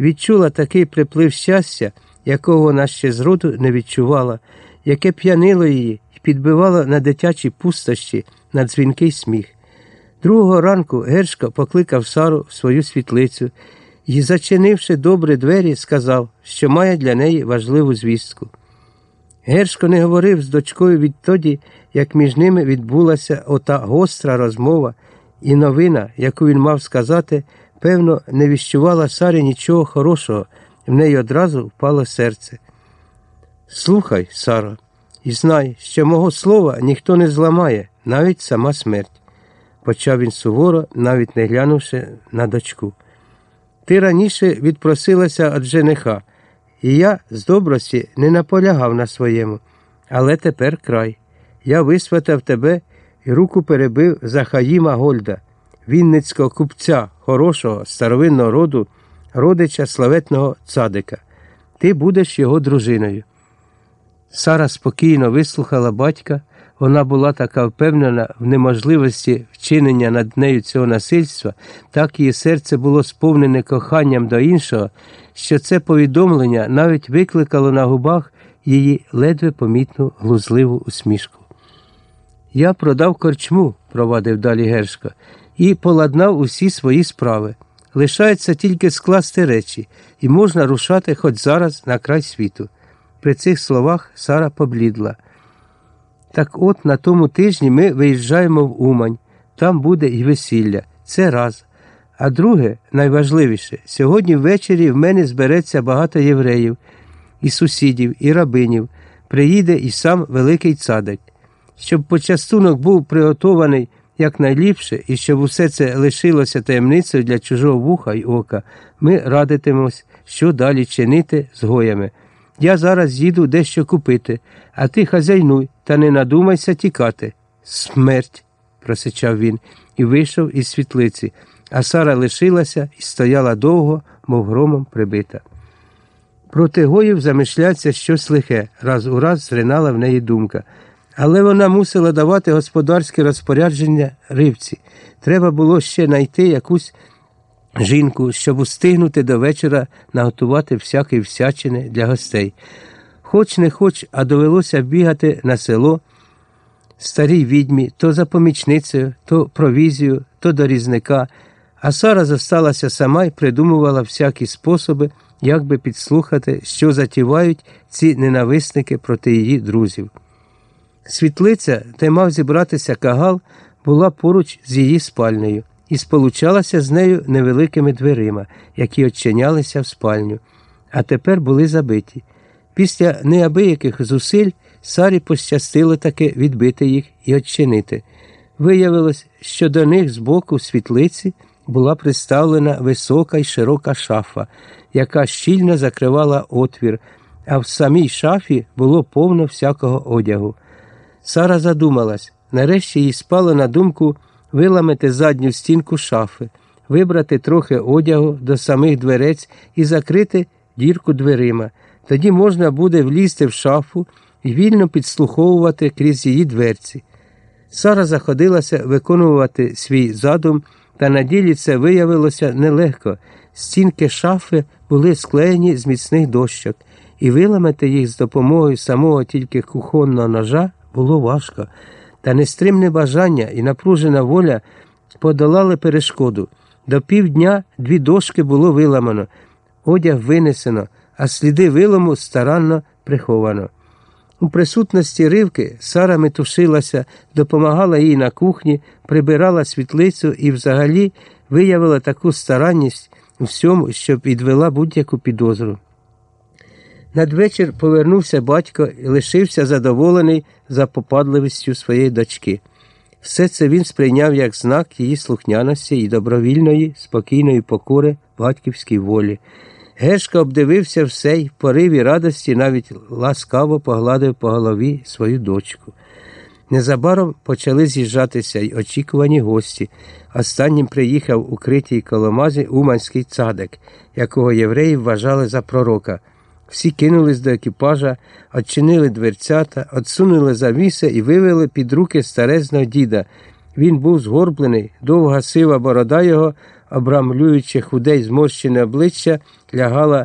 відчула такий приплив щастя, якого вона ще зроду не відчувала, яке п'янило її і підбивало на дитячі пустощі на дзвінкий сміх. Другого ранку Гершко покликав Сару в свою світлицю і, зачинивши добре двері, сказав, що має для неї важливу звістку. Гершко не говорив з дочкою відтоді, як між ними відбулася ота гостра розмова, і новина, яку він мав сказати, певно, не віщувала Сарі нічого хорошого, в неї одразу впало серце. Слухай, Саро, і знай, що мого слова ніхто не зламає, навіть сама смерть, почав він суворо, навіть не глянувши на дочку. Ти раніше відпросилася від жениха, і я з добрості не наполягав на своєму, але тепер край. Я висватав тебе і руку перебив за Хаїма Гольда, вінницького купця, хорошого, старовинного роду, родича славетного цадика. Ти будеш його дружиною. Сара спокійно вислухала батька, вона була така впевнена в неможливості вчинення над нею цього насильства, так її серце було сповнене коханням до іншого, що це повідомлення навіть викликало на губах її ледве помітну глузливу усмішку. Я продав корчму, провадив далі Гершко, і поладнав усі свої справи. Лишається тільки скласти речі, і можна рушати хоч зараз на край світу. При цих словах Сара поблідла. Так от на тому тижні ми виїжджаємо в Умань, там буде і весілля. Це раз. А друге, найважливіше, сьогодні ввечері в мене збереться багато євреїв, і сусідів, і рабинів. Приїде і сам великий цадик. Щоб почастунок був приготований якнайліпше, і щоб усе це лишилося таємницею для чужого вуха й ока, ми радитимось, що далі чинити з гоями. Я зараз їду дещо купити, а ти хазяйнуй, та не надумайся тікати. Смерть, просичав він і вийшов із світлиці, а Сара лишилася і стояла довго, мов громом прибита. Проти гоїв замишляться щось лихе, раз у раз зринала в неї думка. Але вона мусила давати господарське розпорядження ривці. Треба було ще знайти якусь жінку, щоб устигнути до вечора наготувати всякої всячини для гостей. Хоч не хоч, а довелося бігати на село старій відьмі, то за помічницею, то провізію, то до різника, а Сара зосталася сама і придумувала всякі способи, як би підслухати, що затівають ці ненависники проти її друзів. Світлиця, де мав зібратися кагал, була поруч з її спальнею і сполучалася з нею невеликими дверима, які очинялися в спальню, а тепер були забиті. Після неабияких зусиль Сарі пощастило таки відбити їх і очинити. Виявилось, що до них з боку світлиці була приставлена висока й широка шафа, яка щільно закривала отвір, а в самій шафі було повно всякого одягу. Сара задумалась, нарешті їй спало на думку виламати задню стінку шафи, вибрати трохи одягу до самих дверець і закрити дірку дверима. Тоді можна буде влізти в шафу і вільно підслуховувати крізь її дверці. Сара заходилася виконувати свій задум, та на ділі це виявилося нелегко. Стінки шафи були склеєні з міцних дощок, і виламати їх з допомогою самого тільки кухонного ножа було важко, та нестримне бажання і напружена воля подолали перешкоду. До півдня дві дошки було виламано, одяг винесено, а сліди вилому старанно приховано. У присутності ривки Сара метушилася, допомагала їй на кухні, прибирала світлицю і взагалі виявила таку старанність у всьому, що підвела будь-яку підозру. Надвечір повернувся батько і лишився задоволений запопадливістю своєї дочки. Все це він сприйняв як знак її слухняності і добровільної, спокійної покори батьківській волі. Гешка обдивився все й в пориві радості навіть ласкаво погладив по голові свою дочку. Незабаром почали з'їжджатися й очікувані гості. Останнім приїхав у критій коломазі Уманський цадик, якого євреї вважали за пророка. Всі кинулись до екіпажа, odчинили дверцята, отсунули завіси і вивели під руки старезного діда. Він був згорблений, довга сива борода його, обрамлюючи худе й зморщене обличчя, лягала